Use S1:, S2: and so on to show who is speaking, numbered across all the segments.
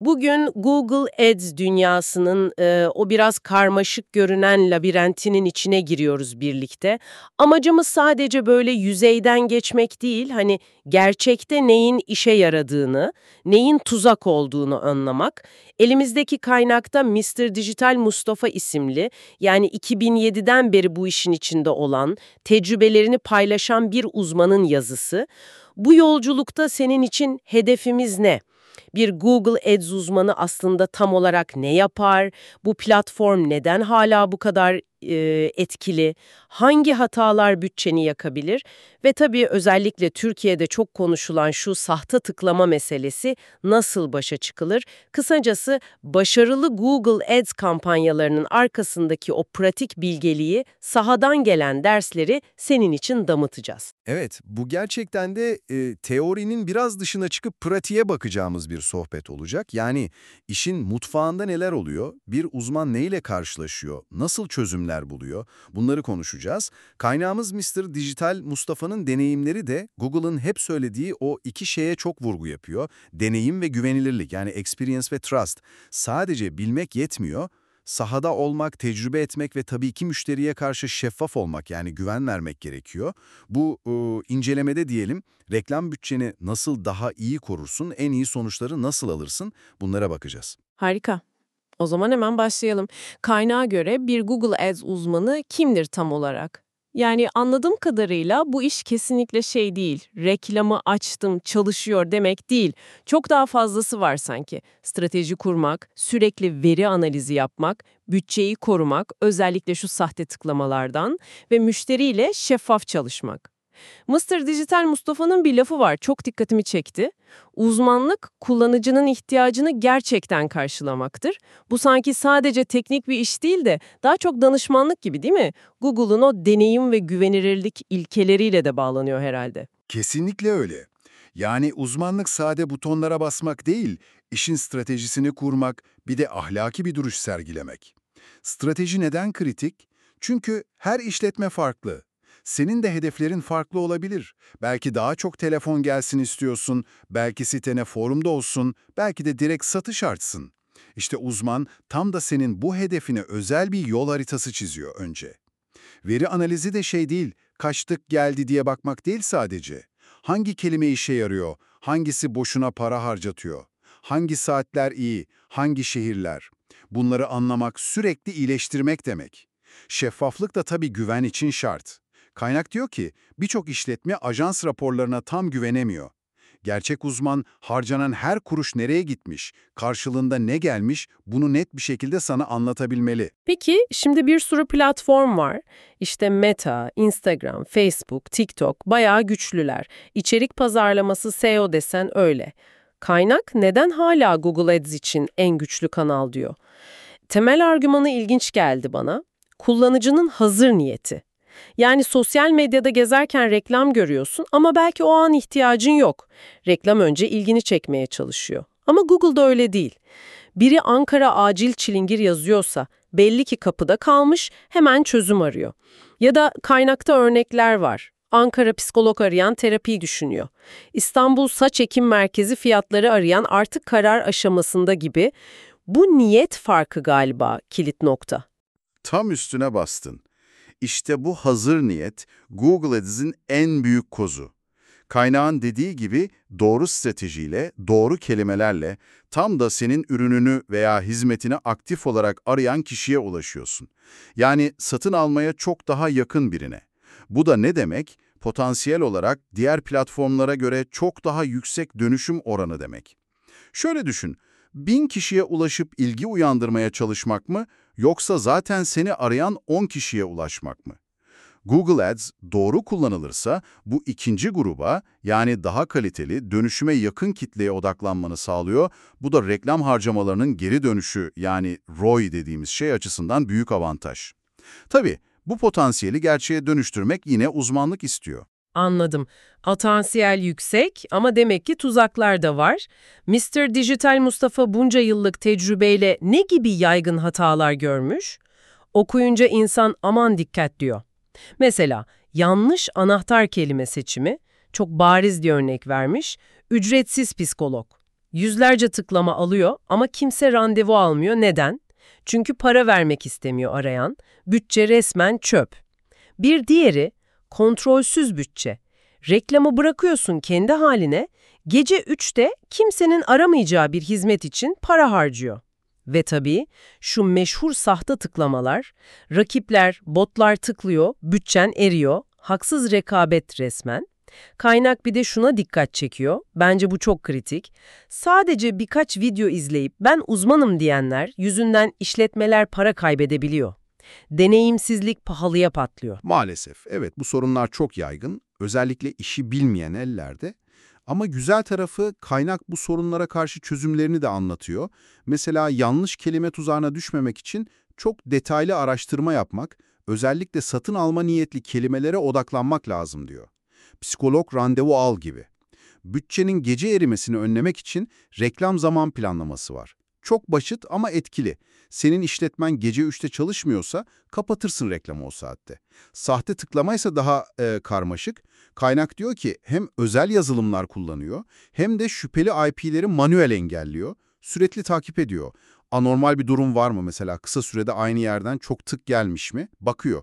S1: Bugün Google Ads dünyasının e, o biraz karmaşık görünen labirentinin içine giriyoruz birlikte. Amacımız sadece böyle yüzeyden geçmek değil, hani gerçekte neyin işe yaradığını, neyin tuzak olduğunu anlamak. Elimizdeki kaynakta Mr. Digital Mustafa isimli, yani 2007'den beri bu işin içinde olan, tecrübelerini paylaşan bir uzmanın yazısı. Bu yolculukta senin için hedefimiz ne? Bir Google Ads uzmanı aslında tam olarak ne yapar? Bu platform neden hala bu kadar e, etkili? Hangi hatalar bütçeni yakabilir? Ve tabii özellikle Türkiye'de çok konuşulan şu sahte tıklama meselesi nasıl başa çıkılır? Kısacası başarılı Google Ads kampanyalarının arkasındaki o pratik bilgeliği, sahadan gelen dersleri senin için damıtacağız.
S2: Evet, bu gerçekten de e, teorinin biraz dışına çıkıp pratiğe bakacağımız bir sohbet olacak. Yani işin mutfağında neler oluyor, bir uzman neyle karşılaşıyor, nasıl çözümler buluyor bunları konuşacağız. Kaynağımız Mr. Digital Mustafa'nın deneyimleri de Google'ın hep söylediği o iki şeye çok vurgu yapıyor. Deneyim ve güvenilirlik yani experience ve trust. Sadece bilmek yetmiyor, sahada olmak, tecrübe etmek ve tabii ki müşteriye karşı şeffaf olmak yani güven vermek gerekiyor. Bu e, incelemede diyelim reklam bütçeni nasıl daha iyi korursun, en iyi sonuçları nasıl alırsın bunlara bakacağız.
S1: Harika. O zaman hemen başlayalım. Kaynağa göre bir Google Ads uzmanı kimdir tam olarak? Yani anladığım kadarıyla bu iş kesinlikle şey değil, reklamı açtım, çalışıyor demek değil. Çok daha fazlası var sanki. Strateji kurmak, sürekli veri analizi yapmak, bütçeyi korumak, özellikle şu sahte tıklamalardan ve müşteriyle şeffaf çalışmak. Mr. Dijital Mustafa'nın bir lafı var, çok dikkatimi çekti. Uzmanlık, kullanıcının ihtiyacını gerçekten karşılamaktır. Bu sanki sadece teknik bir iş değil de daha çok danışmanlık gibi değil mi? Google'un o deneyim ve güvenilirlik ilkeleriyle de bağlanıyor herhalde.
S3: Kesinlikle öyle. Yani uzmanlık sade butonlara basmak değil, işin stratejisini kurmak, bir de ahlaki bir duruş sergilemek. Strateji neden kritik? Çünkü her işletme farklı. Senin de hedeflerin farklı olabilir. Belki daha çok telefon gelsin istiyorsun, belki sitene forumda olsun, belki de direkt satış artsın. İşte uzman tam da senin bu hedefine özel bir yol haritası çiziyor önce. Veri analizi de şey değil, kaçtık geldi diye bakmak değil sadece. Hangi kelime işe yarıyor, hangisi boşuna para harcatıyor, hangi saatler iyi, hangi şehirler. Bunları anlamak, sürekli iyileştirmek demek. Şeffaflık da tabii güven için şart. Kaynak diyor ki birçok işletme ajans raporlarına tam güvenemiyor. Gerçek uzman harcanan her kuruş nereye gitmiş, karşılığında ne gelmiş bunu net bir şekilde sana anlatabilmeli.
S1: Peki şimdi bir sürü platform var. İşte Meta, Instagram, Facebook, TikTok bayağı güçlüler. İçerik pazarlaması SEO desen öyle. Kaynak neden hala Google Ads için en güçlü kanal diyor. Temel argümanı ilginç geldi bana. Kullanıcının hazır niyeti. Yani sosyal medyada gezerken reklam görüyorsun ama belki o an ihtiyacın yok. Reklam önce ilgini çekmeye çalışıyor. Ama Google'da öyle değil. Biri Ankara acil çilingir yazıyorsa belli ki kapıda kalmış hemen çözüm arıyor. Ya da kaynakta örnekler var. Ankara psikolog arayan terapiyi düşünüyor. İstanbul Saç Ekim Merkezi fiyatları arayan artık karar aşamasında gibi. Bu niyet farkı galiba kilit nokta.
S3: Tam üstüne bastın. İşte bu hazır niyet Google Ads'in en büyük kozu. Kaynağın dediği gibi doğru stratejiyle, doğru kelimelerle tam da senin ürününü veya hizmetini aktif olarak arayan kişiye ulaşıyorsun. Yani satın almaya çok daha yakın birine. Bu da ne demek? Potansiyel olarak diğer platformlara göre çok daha yüksek dönüşüm oranı demek. Şöyle düşün, bin kişiye ulaşıp ilgi uyandırmaya çalışmak mı, yoksa zaten seni arayan 10 kişiye ulaşmak mı? Google Ads doğru kullanılırsa bu ikinci gruba yani daha kaliteli, dönüşüme yakın kitleye odaklanmanı sağlıyor. Bu da reklam harcamalarının geri dönüşü yani ROI dediğimiz şey açısından büyük avantaj. Tabii bu potansiyeli gerçeğe dönüştürmek yine uzmanlık istiyor.
S1: Anladım. Atansiyel yüksek ama demek ki tuzaklar da var. Mr. Digital Mustafa bunca yıllık tecrübeyle ne gibi yaygın hatalar görmüş? Okuyunca insan aman dikkat diyor. Mesela yanlış anahtar kelime seçimi, çok bariz bir örnek vermiş, ücretsiz psikolog. Yüzlerce tıklama alıyor ama kimse randevu almıyor. Neden? Çünkü para vermek istemiyor arayan. Bütçe resmen çöp. Bir diğeri kontrolsüz bütçe. Reklamı bırakıyorsun kendi haline, gece 3'te kimsenin aramayacağı bir hizmet için para harcıyor. Ve tabii şu meşhur sahte tıklamalar, rakipler, botlar tıklıyor, bütçen eriyor, haksız rekabet resmen. Kaynak bir de şuna dikkat çekiyor, bence bu çok kritik. Sadece birkaç video izleyip ben uzmanım diyenler yüzünden işletmeler para kaybedebiliyor. Deneyimsizlik pahalıya patlıyor.
S2: Maalesef, evet bu sorunlar çok yaygın, özellikle işi bilmeyen ellerde. Ama güzel tarafı kaynak bu sorunlara karşı çözümlerini de anlatıyor. Mesela yanlış kelime tuzağına düşmemek için çok detaylı araştırma yapmak, özellikle satın alma niyetli kelimelere odaklanmak lazım diyor. Psikolog randevu al gibi. Bütçenin gece erimesini önlemek için reklam zaman planlaması var. Çok basit ama etkili. Senin işletmen gece 3'te çalışmıyorsa kapatırsın reklamı o saatte. Sahte tıklamaysa daha e, karmaşık. Kaynak diyor ki hem özel yazılımlar kullanıyor hem de şüpheli IP'leri manuel engelliyor. Sürekli takip ediyor. Anormal bir durum var mı mesela kısa sürede aynı yerden çok tık gelmiş mi? Bakıyor.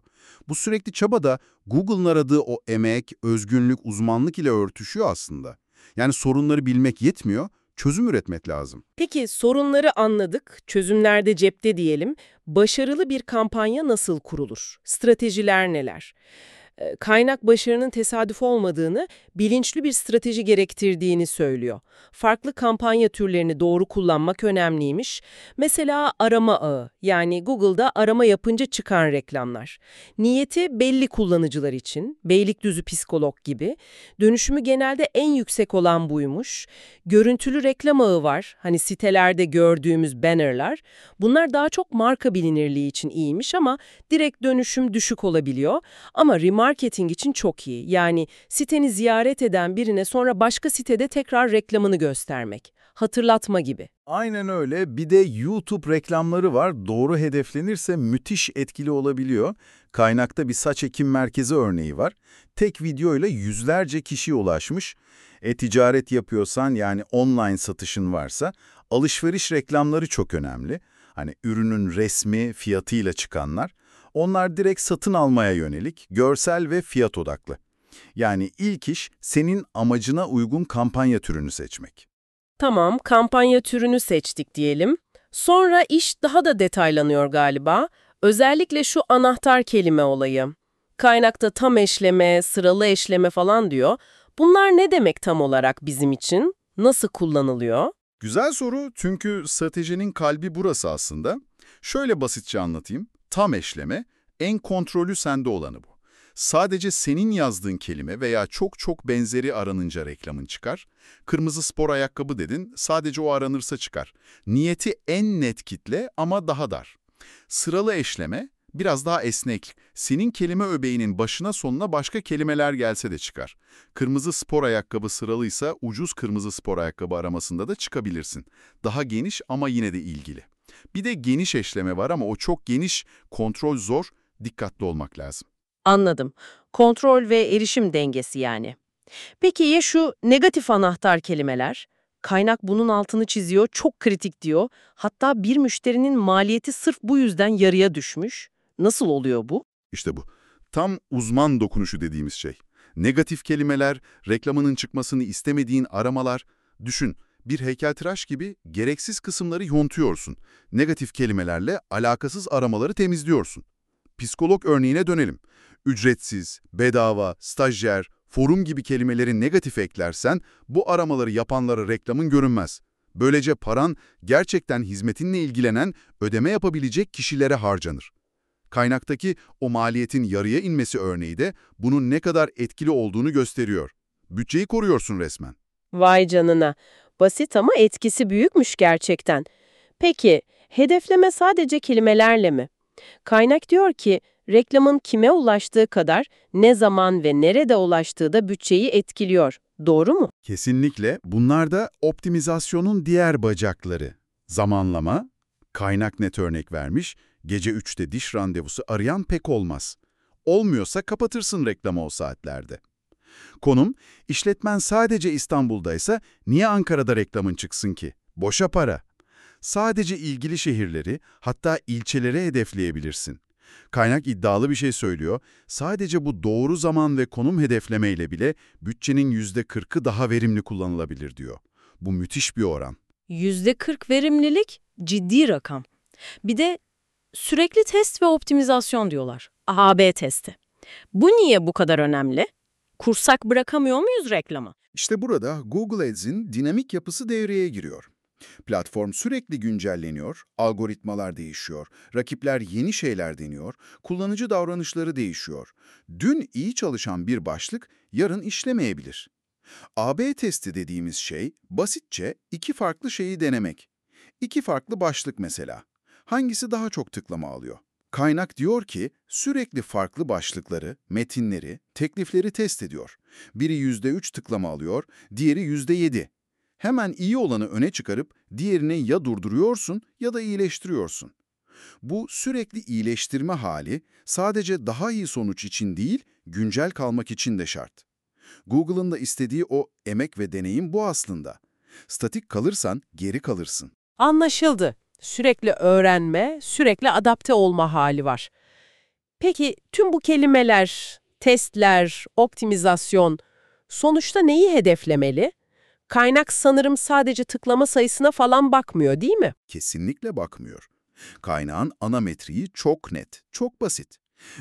S2: Bu sürekli çaba da Google'ın aradığı o emek, özgünlük, uzmanlık ile örtüşüyor aslında. Yani sorunları bilmek yetmiyor, çözüm üretmek lazım.
S1: Peki sorunları anladık, çözümlerde cepte diyelim. Başarılı bir kampanya nasıl kurulur? Stratejiler neler? Ee, Kaynak başarının tesadüf olmadığını, bilinçli bir strateji gerektirdiğini söylüyor. Farklı kampanya türlerini doğru kullanmak önemliymiş. Mesela arama ağı, yani Google'da arama yapınca çıkan reklamlar. Niyeti belli kullanıcılar için, Beylikdüzü psikolog gibi. Dönüşümü genelde en yüksek olan buymuş. Görüntülü reklam ağı var, hani sitelerde gördüğümüz bannerlar. Bunlar daha çok marka bilinirliği için iyiymiş ama direkt dönüşüm düşük olabiliyor. Ama remarketing için çok iyi. Yani siteni ziyaret eden birine sonra başka sitede tekrar reklamını göstermek. Hatırlatma gibi.
S4: Aynen öyle. Bir de YouTube reklamları var. Doğru hedeflenirse müthiş etkili olabiliyor. Kaynakta bir saç ekim merkezi örneği var. Tek videoyla yüzlerce kişiye ulaşmış. E-ticaret yapıyorsan yani online satışın varsa alışveriş reklamları çok önemli. Hani ürünün resmi, fiyatıyla çıkanlar. Onlar direkt satın almaya yönelik, görsel ve fiyat odaklı. Yani ilk iş senin amacına uygun kampanya türünü seçmek.
S1: Tamam, kampanya türünü seçtik diyelim. Sonra iş daha da detaylanıyor galiba. Özellikle şu anahtar kelime olayı. Kaynakta tam eşleme, sıralı eşleme falan diyor. Bunlar ne demek tam olarak bizim için? Nasıl kullanılıyor?
S3: Güzel soru çünkü stratejinin kalbi burası aslında. Şöyle basitçe anlatayım. Tam eşleme, en kontrolü sende olanı bu. Sadece senin yazdığın kelime veya çok çok benzeri aranınca reklamın çıkar. Kırmızı spor ayakkabı dedin, sadece o aranırsa çıkar. Niyeti en net kitle ama daha dar. Sıralı eşleme biraz daha esnek. Senin kelime öbeğinin başına sonuna başka kelimeler gelse de çıkar. Kırmızı spor ayakkabı sıralıysa ucuz kırmızı spor ayakkabı aramasında da çıkabilirsin. Daha geniş ama yine de ilgili. Bir de geniş eşleme var ama o çok geniş, kontrol zor, dikkatli olmak lazım.
S1: Anladım. Kontrol ve erişim dengesi yani. Peki ya şu negatif anahtar kelimeler? Kaynak bunun altını çiziyor, çok kritik diyor. Hatta bir müşterinin maliyeti sırf bu yüzden yarıya düşmüş. Nasıl oluyor bu?
S3: İşte bu. Tam uzman dokunuşu dediğimiz şey. Negatif kelimeler, reklamının çıkmasını istemediğin aramalar. Düşün, bir heykeltıraş gibi gereksiz kısımları yontuyorsun. Negatif kelimelerle alakasız aramaları temizliyorsun. Psikolog örneğine dönelim. Ücretsiz, bedava, stajyer, forum gibi kelimeleri negatif eklersen bu aramaları yapanlara reklamın görünmez. Böylece paran gerçekten hizmetinle ilgilenen, ödeme yapabilecek kişilere harcanır. Kaynaktaki o maliyetin yarıya inmesi örneği de bunun ne kadar etkili olduğunu gösteriyor. Bütçeyi koruyorsun resmen.
S1: Vay canına. Basit ama etkisi büyükmüş gerçekten. Peki, hedefleme sadece kelimelerle mi? Kaynak diyor ki, reklamın kime ulaştığı kadar ne zaman ve nerede ulaştığı da bütçeyi etkiliyor. Doğru mu?
S3: Kesinlikle bunlar da optimizasyonun diğer bacakları. Zamanlama, kaynak net örnek vermiş, gece 3'te diş randevusu arayan pek olmaz. Olmuyorsa kapatırsın reklamı o saatlerde.
S4: Konum, işletmen sadece İstanbul'daysa niye Ankara'da reklamın çıksın ki? Boşa para. Sadece ilgili şehirleri, hatta ilçeleri hedefleyebilirsin. Kaynak iddialı bir şey söylüyor. Sadece bu doğru zaman ve konum hedeflemeyle bile bütçenin %40'ı daha verimli kullanılabilir diyor. Bu müthiş bir oran.
S5: %40 verimlilik ciddi rakam. Bir de sürekli test ve optimizasyon diyorlar. AB testi. Bu niye bu kadar önemli? Kursak bırakamıyor muyuz reklamı?
S3: İşte burada Google Ads'in dinamik yapısı devreye giriyor. Platform sürekli güncelleniyor, algoritmalar değişiyor, rakipler yeni şeyler deniyor, kullanıcı davranışları değişiyor. Dün iyi çalışan bir başlık yarın işlemeyebilir. AB testi dediğimiz şey basitçe iki farklı şeyi denemek. İki farklı başlık mesela. Hangisi daha çok tıklama alıyor? Kaynak diyor ki sürekli farklı başlıkları, metinleri, teklifleri test ediyor. Biri %3 tıklama alıyor, diğeri %7. Hemen iyi olanı öne çıkarıp diğerini ya durduruyorsun ya da iyileştiriyorsun. Bu sürekli iyileştirme hali sadece daha iyi sonuç için değil, güncel kalmak için de şart. Google'ın da istediği o emek ve deneyim bu aslında. Statik kalırsan geri kalırsın.
S1: Anlaşıldı. Sürekli öğrenme, sürekli adapte olma hali var. Peki tüm bu kelimeler, testler, optimizasyon sonuçta neyi hedeflemeli? Kaynak sanırım sadece tıklama sayısına falan bakmıyor değil mi?
S3: Kesinlikle bakmıyor. Kaynağın ana metriği çok net, çok basit.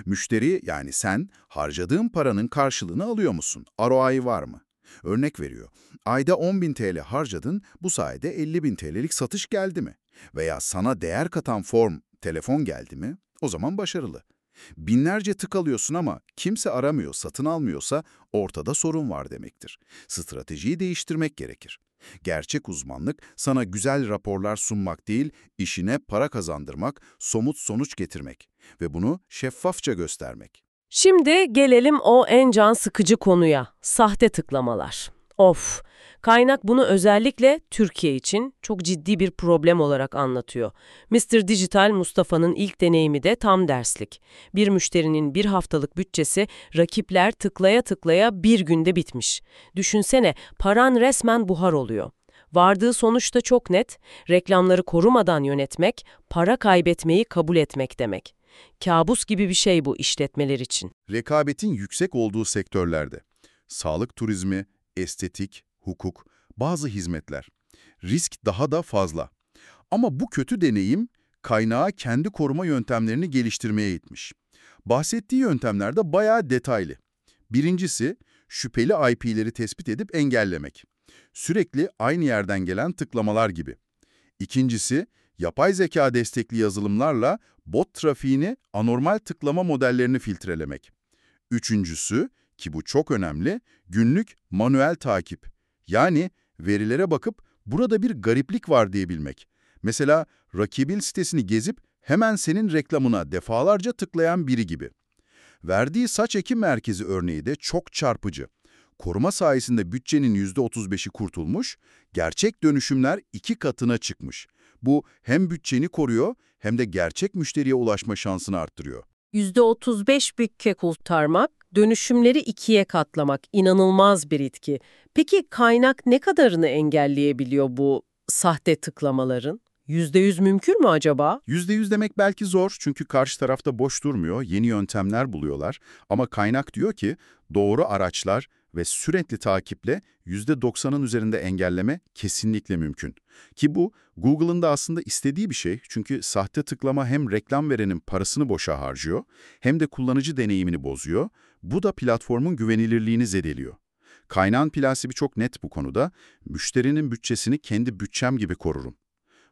S3: Müşteri yani sen harcadığın paranın karşılığını alıyor musun? ROI var mı? Örnek veriyor. Ayda 10.000 TL harcadın, bu sayede 50.000 TL'lik satış geldi mi? Veya sana değer katan form, telefon geldi mi? O zaman başarılı. Binlerce tık alıyorsun ama kimse aramıyor, satın almıyorsa ortada sorun var demektir. Stratejiyi değiştirmek gerekir. Gerçek uzmanlık sana güzel raporlar sunmak değil, işine para kazandırmak, somut sonuç getirmek ve bunu şeffafça göstermek.
S1: Şimdi gelelim o en can sıkıcı konuya, sahte tıklamalar. Of, kaynak bunu özellikle Türkiye için çok ciddi bir problem olarak anlatıyor. Mr. Digital Mustafa'nın ilk deneyimi de tam derslik. Bir müşterinin bir haftalık bütçesi rakipler tıklaya tıklaya bir günde bitmiş. Düşünsene paran resmen buhar oluyor. Vardığı sonuç da çok net, reklamları korumadan yönetmek, para kaybetmeyi kabul etmek demek. Kabus gibi bir şey bu işletmeler için.
S3: Rekabetin yüksek olduğu sektörlerde, sağlık turizmi, estetik, hukuk, bazı hizmetler. Risk daha da fazla. Ama bu kötü deneyim kaynağı kendi koruma yöntemlerini geliştirmeye itmiş. Bahsettiği yöntemler de bayağı detaylı. Birincisi, şüpheli IP'leri tespit edip engellemek. Sürekli aynı yerden gelen tıklamalar gibi. İkincisi, yapay zeka destekli yazılımlarla bot trafiğini, anormal tıklama modellerini filtrelemek. Üçüncüsü, ki bu çok önemli, günlük manuel takip. Yani verilere bakıp burada bir gariplik var diyebilmek. Mesela rakibin sitesini gezip hemen senin reklamına defalarca tıklayan biri gibi. Verdiği saç ekim merkezi örneği de çok çarpıcı. Koruma sayesinde bütçenin %35'i kurtulmuş, gerçek dönüşümler iki katına çıkmış. Bu hem bütçeni koruyor hem de gerçek müşteriye ulaşma şansını arttırıyor.
S1: %35 bütçe kurtarmak, dönüşümleri ikiye katlamak inanılmaz bir itki. Peki kaynak ne kadarını engelleyebiliyor bu sahte tıklamaların? %100 mümkün mü acaba?
S3: %100 demek belki zor çünkü karşı tarafta boş durmuyor, yeni yöntemler buluyorlar. Ama kaynak diyor ki doğru araçlar ve sürekli takiple %90'ın üzerinde engelleme kesinlikle mümkün. Ki bu Google'ın da aslında istediği bir şey çünkü sahte tıklama hem reklam verenin parasını boşa harcıyor hem de kullanıcı deneyimini bozuyor. Bu da platformun güvenilirliğini zedeliyor. Kaynağın prensibi çok net bu konuda. Müşterinin bütçesini kendi bütçem gibi korurum.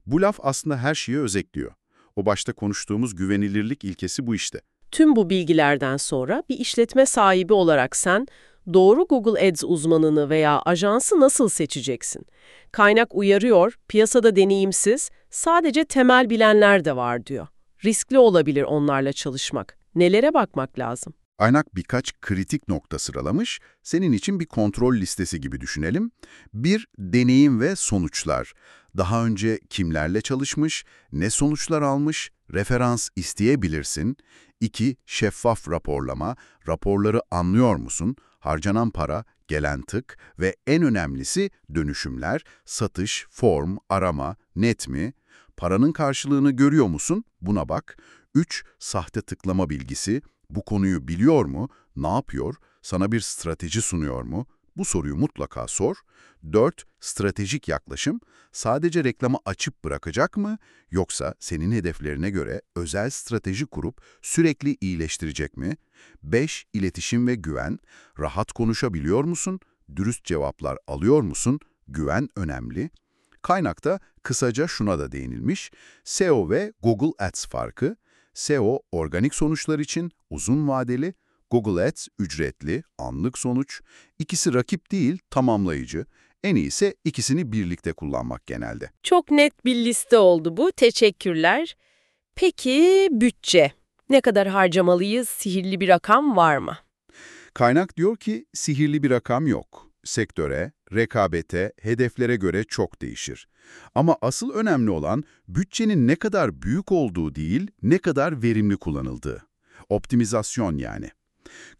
S3: Bu laf aslında her şeyi özetliyor. O başta konuştuğumuz güvenilirlik ilkesi bu işte.
S1: Tüm bu bilgilerden sonra bir işletme sahibi olarak sen doğru Google Ads uzmanını veya ajansı nasıl seçeceksin? Kaynak uyarıyor, piyasada deneyimsiz, sadece temel bilenler de var diyor. Riskli olabilir onlarla çalışmak. Nelere bakmak lazım?
S3: Aynak birkaç kritik nokta sıralamış. Senin için bir kontrol listesi gibi düşünelim. Bir, deneyim ve sonuçlar. Daha önce kimlerle çalışmış, ne sonuçlar almış, referans isteyebilirsin. İki, şeffaf raporlama. Raporları anlıyor musun? Harcanan para, gelen tık ve en önemlisi dönüşümler, satış, form, arama, net mi? Paranın karşılığını görüyor musun? Buna bak. 3. Sahte tıklama bilgisi. Bu konuyu biliyor mu? Ne yapıyor? Sana bir strateji sunuyor mu? Bu soruyu mutlaka sor. 4. Stratejik yaklaşım. Sadece reklamı açıp bırakacak mı? Yoksa senin hedeflerine göre özel strateji kurup sürekli iyileştirecek mi? 5. İletişim ve güven. Rahat konuşabiliyor musun? Dürüst cevaplar alıyor musun? Güven önemli. Kaynakta kısaca şuna da değinilmiş. SEO ve Google Ads farkı. SEO organik sonuçlar için uzun vadeli, Google Ads ücretli, anlık sonuç. İkisi rakip değil, tamamlayıcı. En iyisi ikisini birlikte kullanmak genelde.
S1: Çok net bir liste oldu bu. Teşekkürler. Peki bütçe? Ne kadar harcamalıyız? Sihirli bir rakam var mı?
S3: Kaynak diyor ki sihirli bir rakam yok. Sektöre, rekabete, hedeflere göre çok değişir. Ama asıl önemli olan bütçenin ne kadar büyük olduğu değil, ne kadar verimli kullanıldığı. Optimizasyon yani.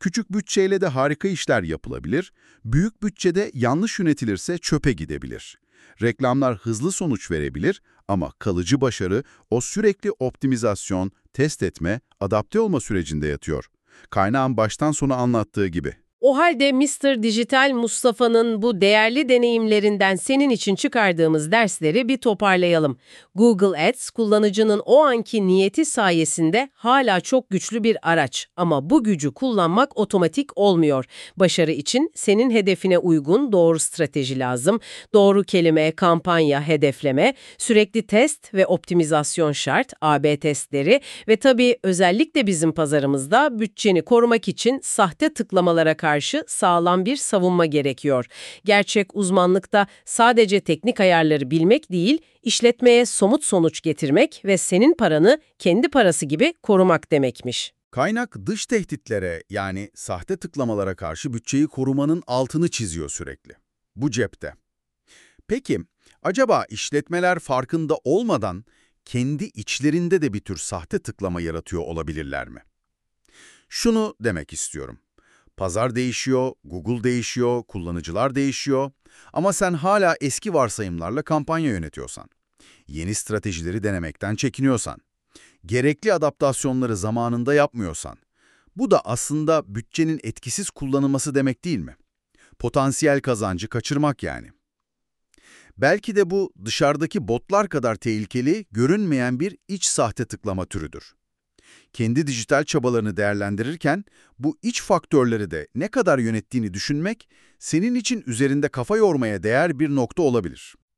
S3: Küçük bütçeyle de harika işler yapılabilir, büyük bütçede yanlış yönetilirse çöpe gidebilir. Reklamlar hızlı sonuç verebilir ama kalıcı başarı o sürekli optimizasyon, test etme, adapte olma sürecinde yatıyor. Kaynağın baştan sona anlattığı gibi.
S1: O halde Mr. Dijital Mustafa'nın bu değerli deneyimlerinden senin için çıkardığımız dersleri bir toparlayalım. Google Ads kullanıcının o anki niyeti sayesinde hala çok güçlü bir araç ama bu gücü kullanmak otomatik olmuyor. Başarı için senin hedefine uygun doğru strateji lazım. Doğru kelime, kampanya, hedefleme, sürekli test ve optimizasyon şart, AB testleri ve tabii özellikle bizim pazarımızda bütçeni korumak için sahte tıklamalara karşı karşı sağlam bir savunma gerekiyor. Gerçek uzmanlıkta sadece teknik ayarları bilmek değil, işletmeye somut sonuç getirmek ve senin paranı kendi parası gibi korumak demekmiş.
S3: Kaynak dış tehditlere yani sahte tıklamalara karşı bütçeyi korumanın altını çiziyor sürekli. Bu cepte. Peki, acaba işletmeler farkında olmadan kendi içlerinde de bir tür sahte tıklama yaratıyor olabilirler mi? Şunu demek istiyorum. Pazar değişiyor, Google değişiyor, kullanıcılar değişiyor ama sen hala eski varsayımlarla kampanya yönetiyorsan, yeni stratejileri denemekten çekiniyorsan, gerekli adaptasyonları zamanında yapmıyorsan, bu da aslında bütçenin etkisiz kullanılması demek değil mi? Potansiyel kazancı kaçırmak yani. Belki de bu dışarıdaki botlar kadar tehlikeli, görünmeyen bir iç sahte tıklama türüdür kendi dijital çabalarını değerlendirirken bu iç faktörleri de ne kadar yönettiğini düşünmek senin için üzerinde kafa yormaya değer bir nokta olabilir.